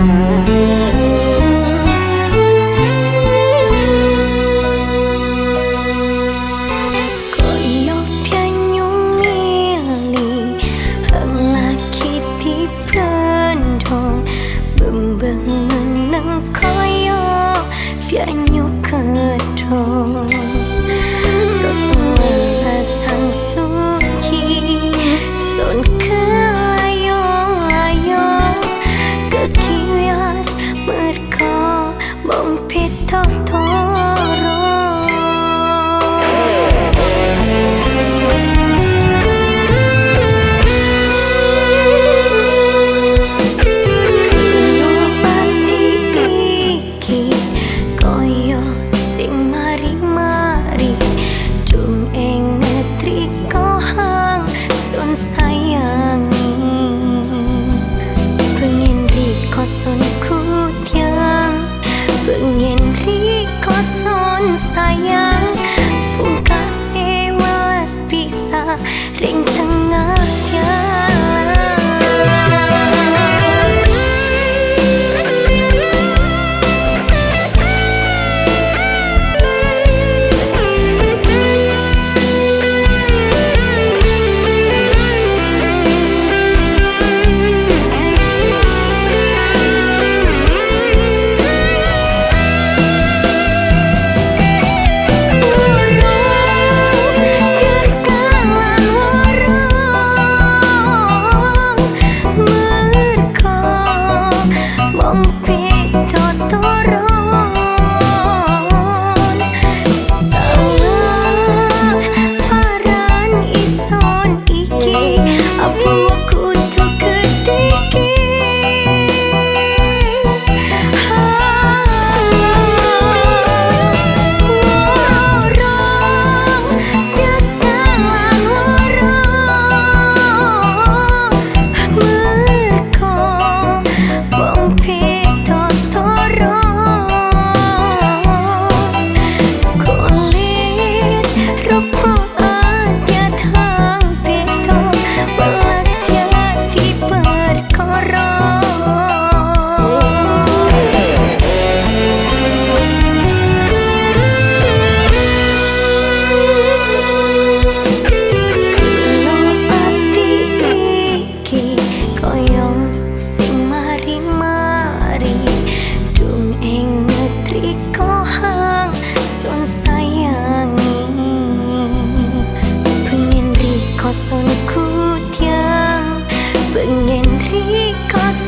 Música không biết Bengen rikos